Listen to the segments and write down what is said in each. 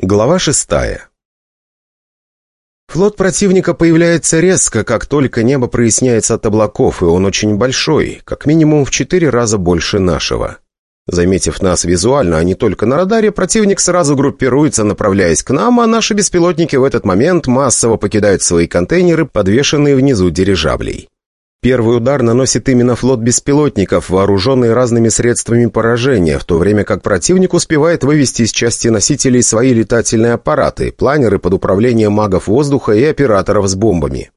Глава шестая Флот противника появляется резко, как только небо проясняется от облаков, и он очень большой, как минимум в четыре раза больше нашего. Заметив нас визуально, а не только на радаре, противник сразу группируется, направляясь к нам, а наши беспилотники в этот момент массово покидают свои контейнеры, подвешенные внизу дирижаблей. Первый удар наносит именно флот беспилотников, вооруженный разными средствами поражения, в то время как противник успевает вывести из части носителей свои летательные аппараты, планеры под управлением магов воздуха и операторов с бомбами.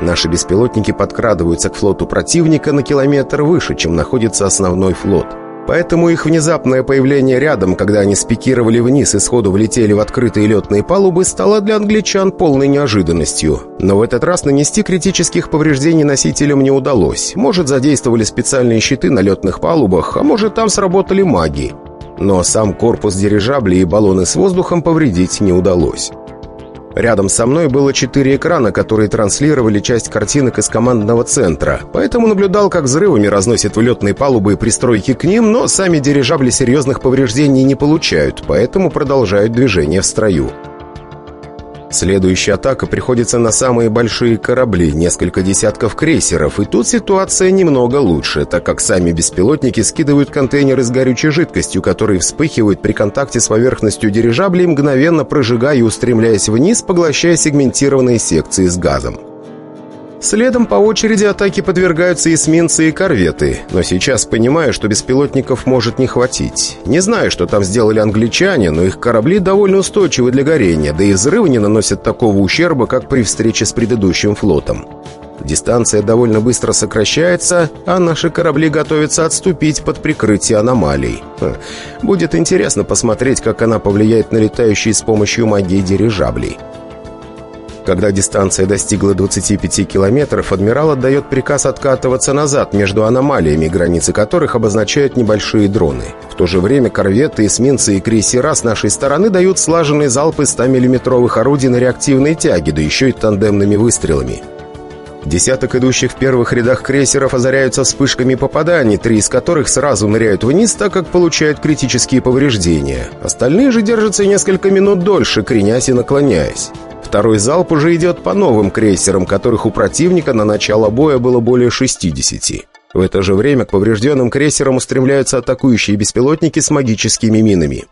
Наши беспилотники подкрадываются к флоту противника на километр выше, чем находится основной флот – Поэтому их внезапное появление рядом, когда они спикировали вниз и сходу влетели в открытые летные палубы, стало для англичан полной неожиданностью. Но в этот раз нанести критических повреждений носителям не удалось. Может, задействовали специальные щиты на летных палубах, а может, там сработали маги. Но сам корпус дирижабля и баллоны с воздухом повредить не удалось. Рядом со мной было четыре экрана, которые транслировали часть картинок из командного центра, поэтому наблюдал, как взрывами разносят влетные палубы и пристройки к ним, но сами дирижабли серьезных повреждений не получают, поэтому продолжают движение в строю. Следующая атака приходится на самые большие корабли, несколько десятков крейсеров, и тут ситуация немного лучше, так как сами беспилотники скидывают контейнеры с горючей жидкостью, которые вспыхивают при контакте с поверхностью дирижаблей, мгновенно прожигая и устремляясь вниз, поглощая сегментированные секции с газом. Следом по очереди атаки подвергаются эсминцы и корветы, но сейчас понимаю, что беспилотников может не хватить. Не знаю, что там сделали англичане, но их корабли довольно устойчивы для горения, да и взрывы не наносят такого ущерба, как при встрече с предыдущим флотом. Дистанция довольно быстро сокращается, а наши корабли готовятся отступить под прикрытие аномалий. Хм. Будет интересно посмотреть, как она повлияет на летающие с помощью магии дирижаблей. Когда дистанция достигла 25 километров, адмирал отдает приказ откатываться назад между аномалиями, границы которых обозначают небольшие дроны. В то же время корветы, эсминцы и крейсера с нашей стороны дают слаженные залпы 100-миллиметровых орудий на реактивной тяге, да еще и тандемными выстрелами. Десяток идущих в первых рядах крейсеров озаряются вспышками попаданий, три из которых сразу ныряют вниз, так как получают критические повреждения. Остальные же держатся несколько минут дольше, кренясь и наклоняясь. Второй залп уже идет по новым крейсерам, которых у противника на начало боя было более 60. В это же время к поврежденным крейсерам устремляются атакующие беспилотники с магическими минами.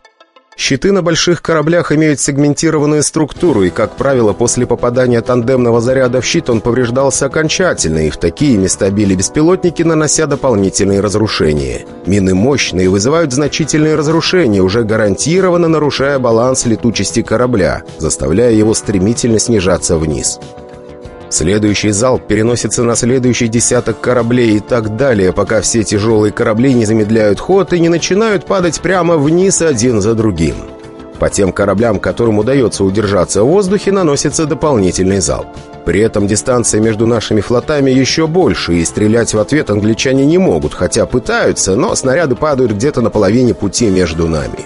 Щиты на больших кораблях имеют сегментированную структуру, и, как правило, после попадания тандемного заряда в щит он повреждался окончательно, и в такие места били беспилотники, нанося дополнительные разрушения. Мины мощные вызывают значительные разрушения, уже гарантированно нарушая баланс летучести корабля, заставляя его стремительно снижаться вниз. Следующий залп переносится на следующий десяток кораблей и так далее, пока все тяжелые корабли не замедляют ход и не начинают падать прямо вниз один за другим. По тем кораблям, которым удается удержаться в воздухе, наносится дополнительный залп. При этом дистанция между нашими флотами еще больше, и стрелять в ответ англичане не могут, хотя пытаются, но снаряды падают где-то на половине пути между нами.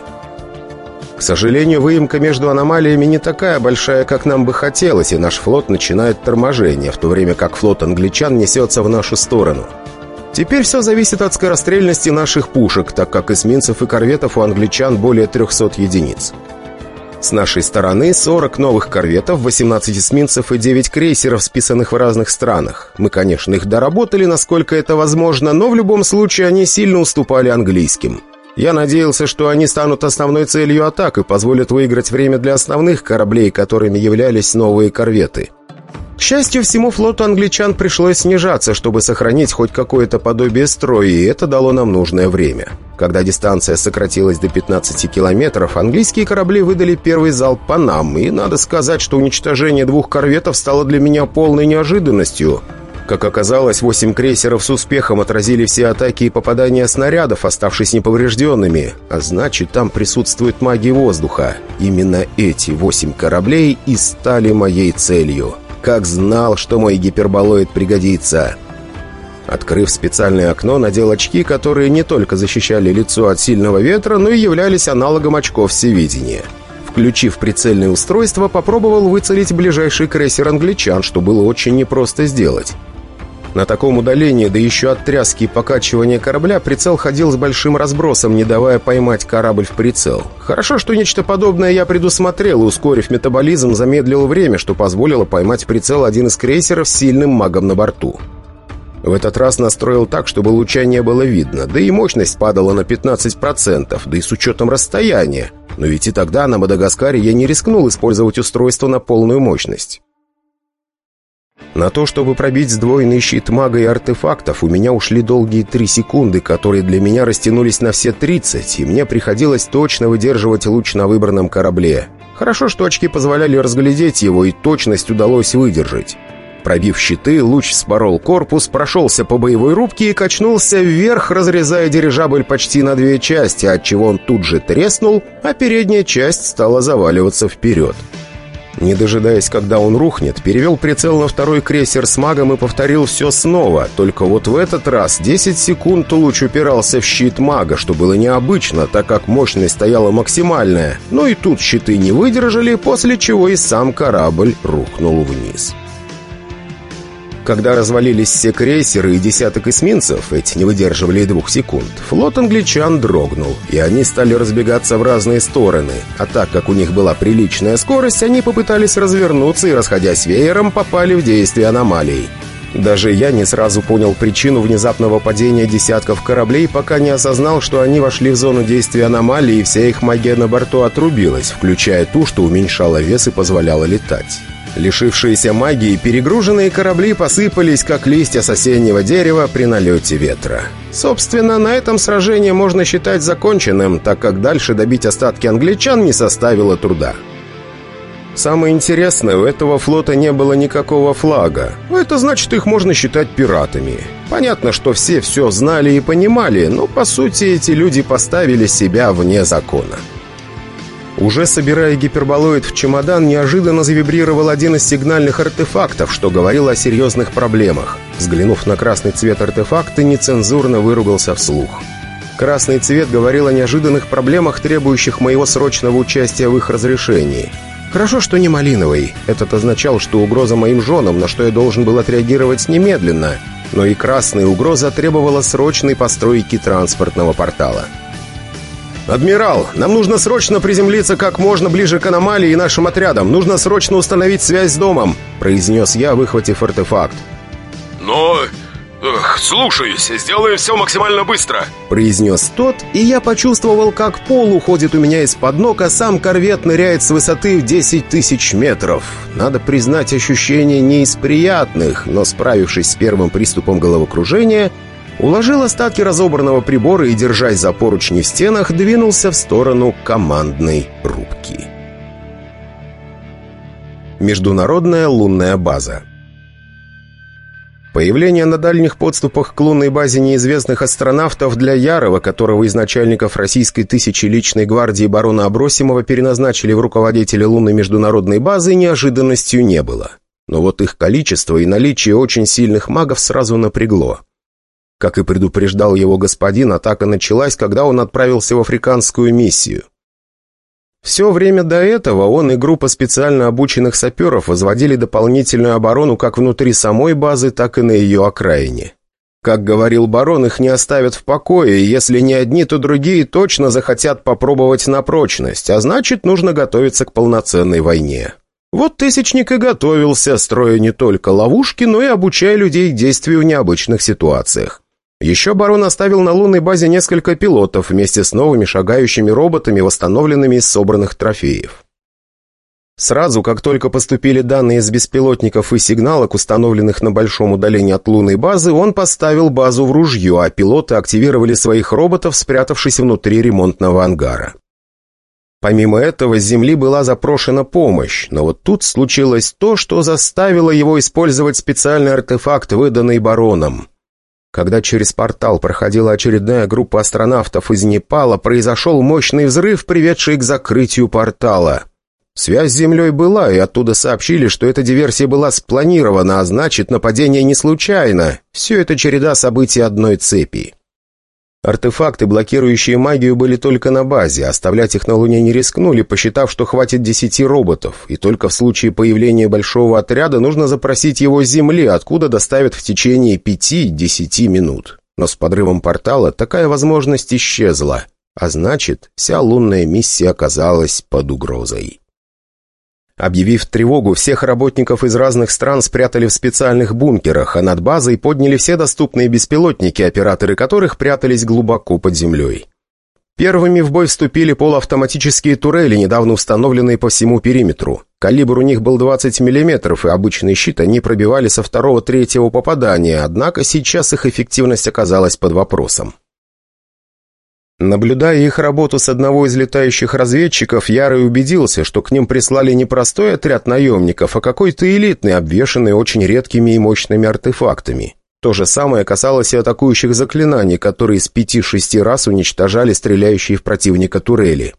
К сожалению, выемка между аномалиями не такая большая, как нам бы хотелось, и наш флот начинает торможение, в то время как флот англичан несется в нашу сторону. Теперь все зависит от скорострельности наших пушек, так как эсминцев и корветов у англичан более 300 единиц. С нашей стороны 40 новых корветов, 18 эсминцев и 9 крейсеров, списанных в разных странах. Мы, конечно, их доработали, насколько это возможно, но в любом случае они сильно уступали английским. Я надеялся, что они станут основной целью атак и позволят выиграть время для основных кораблей, которыми являлись новые корветы. К счастью, всему флоту англичан пришлось снижаться, чтобы сохранить хоть какое-то подобие строя, и это дало нам нужное время. Когда дистанция сократилась до 15 километров, английские корабли выдали первый залп по нам, и надо сказать, что уничтожение двух корветов стало для меня полной неожиданностью – как оказалось, восемь крейсеров с успехом отразили все атаки и попадания снарядов, оставшись неповрежденными. А значит, там присутствует маги воздуха. Именно эти восемь кораблей и стали моей целью. Как знал, что мой гиперболоид пригодится. Открыв специальное окно, надел очки, которые не только защищали лицо от сильного ветра, но и являлись аналогом очков всевидения. Включив прицельное устройство, попробовал выцелить ближайший крейсер англичан, что было очень непросто сделать. На таком удалении, да еще от тряски и покачивания корабля, прицел ходил с большим разбросом, не давая поймать корабль в прицел. Хорошо, что нечто подобное я предусмотрел, ускорив метаболизм, замедлил время, что позволило поймать прицел один из крейсеров с сильным магом на борту. В этот раз настроил так, чтобы луча не было видно, да и мощность падала на 15%, да и с учетом расстояния. Но ведь и тогда на Мадагаскаре я не рискнул использовать устройство на полную мощность. На то, чтобы пробить сдвоенный щит мага и артефактов, у меня ушли долгие три секунды, которые для меня растянулись на все 30, и мне приходилось точно выдерживать луч на выбранном корабле. Хорошо, что очки позволяли разглядеть его, и точность удалось выдержать. Пробив щиты, луч спорол корпус, прошелся по боевой рубке и качнулся вверх, разрезая дирижабль почти на две части, отчего он тут же треснул, а передняя часть стала заваливаться вперед. Не дожидаясь, когда он рухнет, перевел прицел на второй крейсер с магом и повторил все снова. Только вот в этот раз 10 секунд луч упирался в щит мага, что было необычно, так как мощность стояла максимальная. Но и тут щиты не выдержали, после чего и сам корабль рухнул вниз. Когда развалились все крейсеры и десяток эсминцев, эти не выдерживали и двух секунд, флот англичан дрогнул, и они стали разбегаться в разные стороны. А так как у них была приличная скорость, они попытались развернуться и, расходясь веером, попали в действие аномалий. Даже я не сразу понял причину внезапного падения десятков кораблей, пока не осознал, что они вошли в зону действия аномалии, и вся их магия на борту отрубилась, включая ту, что уменьшала вес и позволяла летать. Лишившиеся магии, перегруженные корабли посыпались, как листья с осеннего дерева при налете ветра. Собственно, на этом сражение можно считать законченным, так как дальше добить остатки англичан не составило труда. Самое интересное, у этого флота не было никакого флага. Это значит, их можно считать пиратами. Понятно, что все все знали и понимали, но по сути эти люди поставили себя вне закона. Уже собирая гиперболоид в чемодан, неожиданно завибрировал один из сигнальных артефактов, что говорил о серьезных проблемах. Взглянув на красный цвет артефакта, нецензурно выругался вслух. Красный цвет говорил о неожиданных проблемах, требующих моего срочного участия в их разрешении. Хорошо, что не малиновый. Этот означал, что угроза моим женам, на что я должен был отреагировать немедленно. Но и красная угроза требовала срочной постройки транспортного портала. «Адмирал, нам нужно срочно приземлиться как можно ближе к аномалии и нашим отрядам. Нужно срочно установить связь с домом», — произнес я, выхватив артефакт. «Но... Эх, слушаюсь, сделаю все максимально быстро», — произнес тот, и я почувствовал, как пол уходит у меня из-под ног, а сам корвет ныряет с высоты в 10 тысяч метров. Надо признать, ощущение не из приятных, но справившись с первым приступом головокружения, Уложил остатки разобранного прибора и, держась за поручни в стенах, двинулся в сторону командной рубки. Международная лунная база Появление на дальних подступах к лунной базе неизвестных астронавтов для Ярова, которого из начальников российской тысячи личной гвардии барона Абросимова переназначили в руководителя лунной международной базы, неожиданностью не было. Но вот их количество и наличие очень сильных магов сразу напрягло. Как и предупреждал его господин, атака началась, когда он отправился в африканскую миссию. Все время до этого он и группа специально обученных саперов возводили дополнительную оборону как внутри самой базы, так и на ее окраине. Как говорил барон, их не оставят в покое, и если не одни, то другие точно захотят попробовать на прочность, а значит, нужно готовиться к полноценной войне. Вот Тысячник и готовился, строя не только ловушки, но и обучая людей действию в необычных ситуациях. Еще барон оставил на лунной базе несколько пилотов вместе с новыми шагающими роботами, восстановленными из собранных трофеев. Сразу, как только поступили данные из беспилотников и сигналок, установленных на большом удалении от лунной базы, он поставил базу в ружье, а пилоты активировали своих роботов, спрятавшись внутри ремонтного ангара. Помимо этого, с Земли была запрошена помощь, но вот тут случилось то, что заставило его использовать специальный артефакт, выданный бароном. Когда через портал проходила очередная группа астронавтов из Непала, произошел мощный взрыв, приведший к закрытию портала. Связь с Землей была, и оттуда сообщили, что эта диверсия была спланирована, а значит, нападение не случайно. Все это череда событий одной цепи. Артефакты, блокирующие магию, были только на базе, оставлять их на Луне не рискнули, посчитав, что хватит десяти роботов, и только в случае появления большого отряда нужно запросить его с Земли, откуда доставят в течение пяти-десяти минут. Но с подрывом портала такая возможность исчезла, а значит, вся лунная миссия оказалась под угрозой. Объявив тревогу, всех работников из разных стран спрятали в специальных бункерах, а над базой подняли все доступные беспилотники, операторы которых прятались глубоко под землей. Первыми в бой вступили полуавтоматические турели, недавно установленные по всему периметру. Калибр у них был 20 мм, и обычный щит они пробивали со второго-третьего попадания, однако сейчас их эффективность оказалась под вопросом. Наблюдая их работу с одного из летающих разведчиков, Ярый убедился, что к ним прислали не простой отряд наемников, а какой-то элитный, обвешанный очень редкими и мощными артефактами. То же самое касалось и атакующих заклинаний, которые с пяти-шести раз уничтожали стреляющие в противника турели.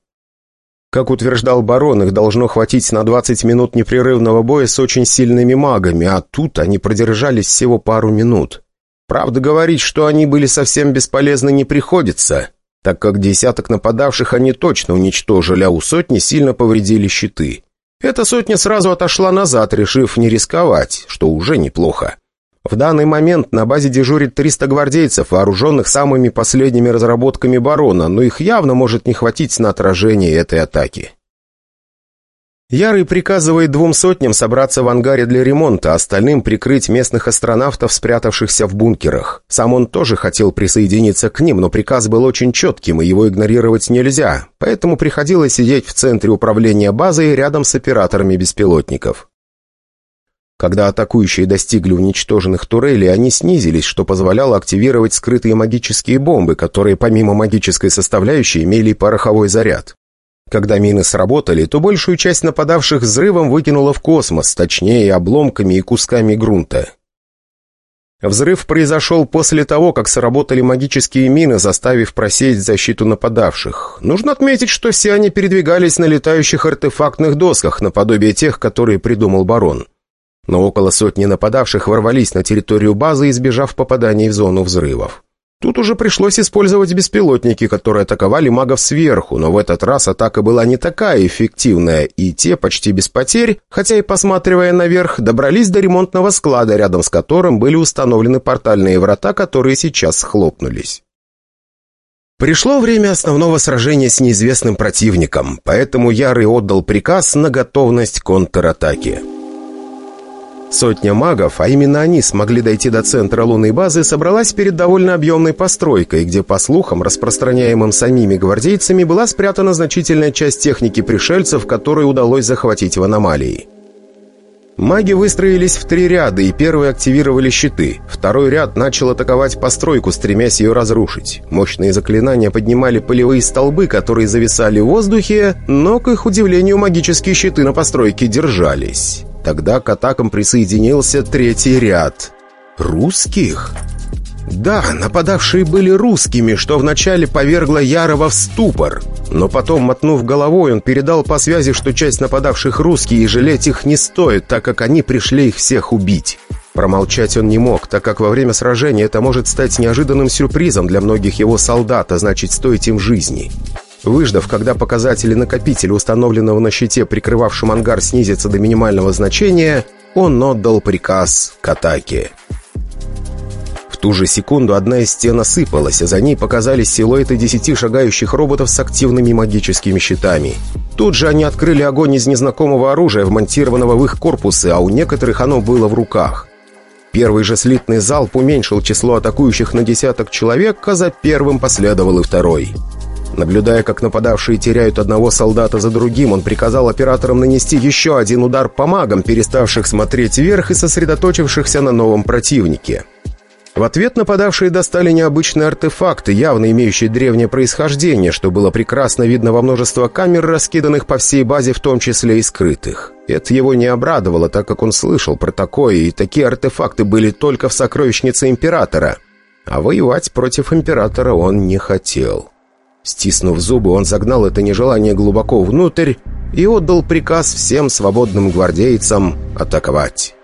Как утверждал барон, их должно хватить на 20 минут непрерывного боя с очень сильными магами, а тут они продержались всего пару минут. Правда, говорить, что они были совсем бесполезны, не приходится так как десяток нападавших они точно уничтожили, а у сотни сильно повредили щиты. Эта сотня сразу отошла назад, решив не рисковать, что уже неплохо. В данный момент на базе дежурит 300 гвардейцев, вооруженных самыми последними разработками барона, но их явно может не хватить на отражение этой атаки. Ярый приказывает двум сотням собраться в ангаре для ремонта, остальным прикрыть местных астронавтов, спрятавшихся в бункерах. Сам он тоже хотел присоединиться к ним, но приказ был очень четким, и его игнорировать нельзя, поэтому приходилось сидеть в центре управления базой рядом с операторами беспилотников. Когда атакующие достигли уничтоженных турелей, они снизились, что позволяло активировать скрытые магические бомбы, которые помимо магической составляющей имели пороховой заряд. Когда мины сработали, то большую часть нападавших взрывом выкинуло в космос, точнее обломками и кусками грунта. Взрыв произошел после того, как сработали магические мины, заставив просеять защиту нападавших. Нужно отметить, что все они передвигались на летающих артефактных досках, наподобие тех, которые придумал барон. Но около сотни нападавших ворвались на территорию базы, избежав попаданий в зону взрывов. Тут уже пришлось использовать беспилотники, которые атаковали магов сверху, но в этот раз атака была не такая эффективная, и те почти без потерь, хотя и посматривая наверх, добрались до ремонтного склада, рядом с которым были установлены портальные врата, которые сейчас схлопнулись. Пришло время основного сражения с неизвестным противником, поэтому Ярый отдал приказ на готовность контратаки. Сотня магов, а именно они смогли дойти до центра лунной базы, собралась перед довольно объемной постройкой, где, по слухам, распространяемым самими гвардейцами, была спрятана значительная часть техники пришельцев, которую удалось захватить в аномалии. Маги выстроились в три ряда, и первые активировали щиты. Второй ряд начал атаковать постройку, стремясь ее разрушить. Мощные заклинания поднимали полевые столбы, которые зависали в воздухе, но, к их удивлению, магические щиты на постройке держались. Тогда к атакам присоединился третий ряд. «Русских?» Да, нападавшие были русскими, что вначале повергло Ярова в ступор. Но потом, мотнув головой, он передал по связи, что часть нападавших русские, и жалеть их не стоит, так как они пришли их всех убить. Промолчать он не мог, так как во время сражения это может стать неожиданным сюрпризом для многих его солдат, а значит стоить им жизни. Выждав, когда показатели накопителя, установленного на щите, прикрывавшем ангар, снизятся до минимального значения, он отдал приказ к атаке. В ту же секунду одна из стен осыпалась, а за ней показались силуэты десяти шагающих роботов с активными магическими щитами. Тут же они открыли огонь из незнакомого оружия, вмонтированного в их корпусы, а у некоторых оно было в руках. Первый же слитный залп уменьшил число атакующих на десяток человек, а за первым последовал и второй. Наблюдая, как нападавшие теряют одного солдата за другим, он приказал операторам нанести еще один удар по магам, переставших смотреть вверх и сосредоточившихся на новом противнике. В ответ нападавшие достали необычные артефакты, явно имеющие древнее происхождение, что было прекрасно видно во множество камер, раскиданных по всей базе, в том числе и скрытых. Это его не обрадовало, так как он слышал про такое, и такие артефакты были только в сокровищнице Императора. А воевать против Императора он не хотел. Стиснув зубы, он загнал это нежелание глубоко внутрь и отдал приказ всем свободным гвардейцам атаковать.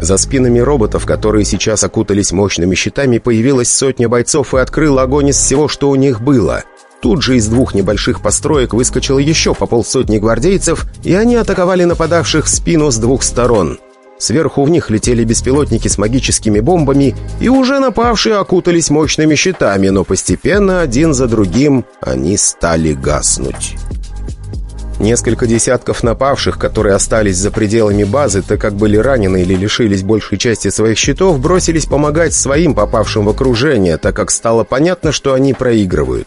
За спинами роботов, которые сейчас окутались мощными щитами, появилась сотня бойцов и открыла огонь из всего, что у них было. Тут же из двух небольших построек выскочило еще по полсотни гвардейцев, и они атаковали нападавших в спину с двух сторон. Сверху в них летели беспилотники с магическими бомбами, и уже напавшие окутались мощными щитами, но постепенно, один за другим, они стали гаснуть. Несколько десятков напавших, которые остались за пределами базы, так как были ранены или лишились большей части своих щитов, бросились помогать своим попавшим в окружение, так как стало понятно, что они проигрывают.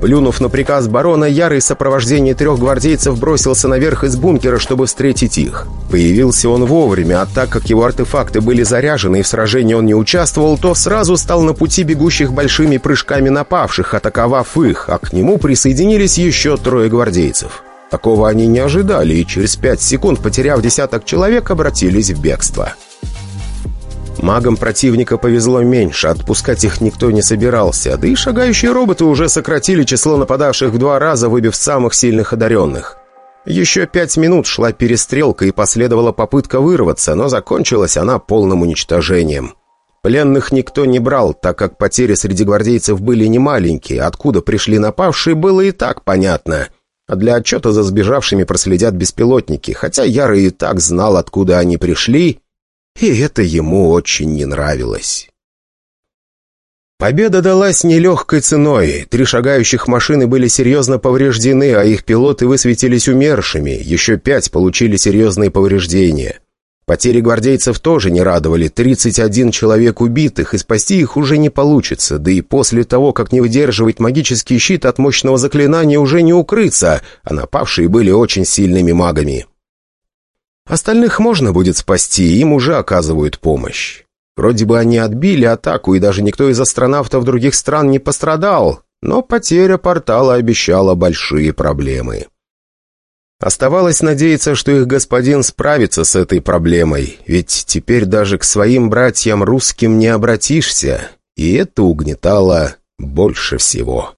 Плюнув на приказ барона, Ярый в трех гвардейцев бросился наверх из бункера, чтобы встретить их. Появился он вовремя, а так как его артефакты были заряжены и в сражении он не участвовал, то сразу стал на пути бегущих большими прыжками напавших, атаковав их, а к нему присоединились еще трое гвардейцев. Такого они не ожидали, и через пять секунд, потеряв десяток человек, обратились в бегство. Магам противника повезло меньше, отпускать их никто не собирался, да и шагающие роботы уже сократили число нападавших в два раза, выбив самых сильных одаренных. Еще пять минут шла перестрелка и последовала попытка вырваться, но закончилась она полным уничтожением. Пленных никто не брал, так как потери среди гвардейцев были немаленькие, откуда пришли напавшие, было и так понятно. А для отчета за сбежавшими проследят беспилотники, хотя Ярый и так знал, откуда они пришли и это ему очень не нравилось. Победа далась нелегкой ценой. Три шагающих машины были серьезно повреждены, а их пилоты высветились умершими. Еще пять получили серьезные повреждения. Потери гвардейцев тоже не радовали. 31 человек убитых, и спасти их уже не получится. Да и после того, как не выдерживает магический щит от мощного заклинания, уже не укрыться, а напавшие были очень сильными магами. Остальных можно будет спасти, им уже оказывают помощь. Вроде бы они отбили атаку, и даже никто из астронавтов других стран не пострадал, но потеря портала обещала большие проблемы. Оставалось надеяться, что их господин справится с этой проблемой, ведь теперь даже к своим братьям русским не обратишься, и это угнетало больше всего.